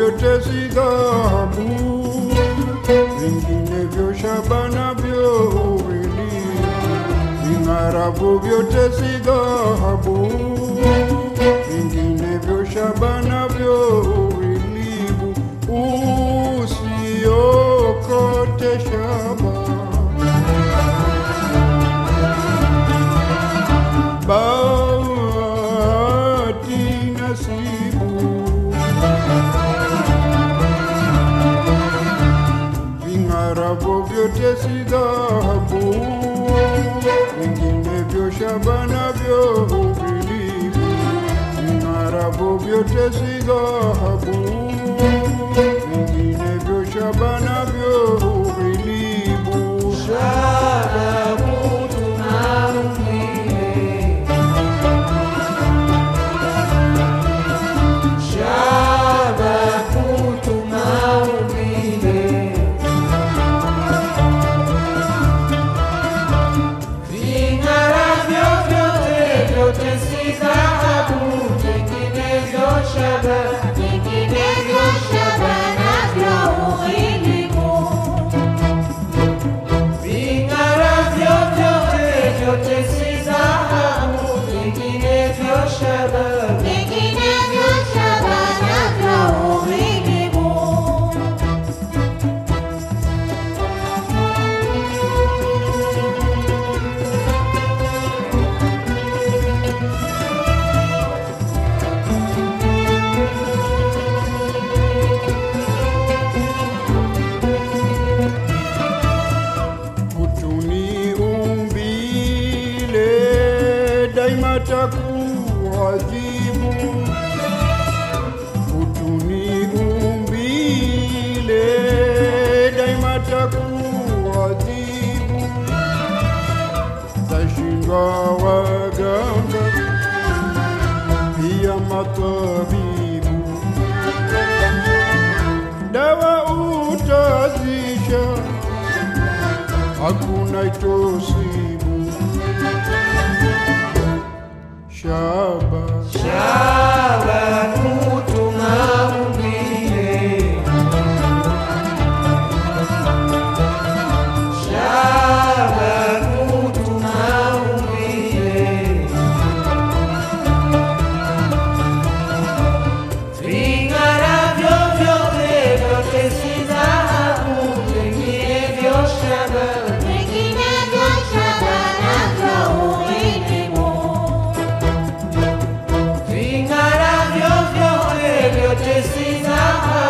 vyotezidha habu vinginevyo shabana vyo uvili ving'aravyo vyote si dhahabu vyote si dhahabu vinginevyo shaba navyo uvilivu ving'aravo vyote si dhahabu daima takuadhibu kutuni umbile. Daima takuadhibu tashindwa waganga pia matabibu dawa utazisha hakuna itosibu vyote si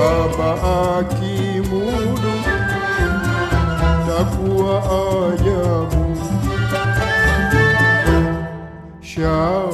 shaba akimudu takuwa ajabu. Shaba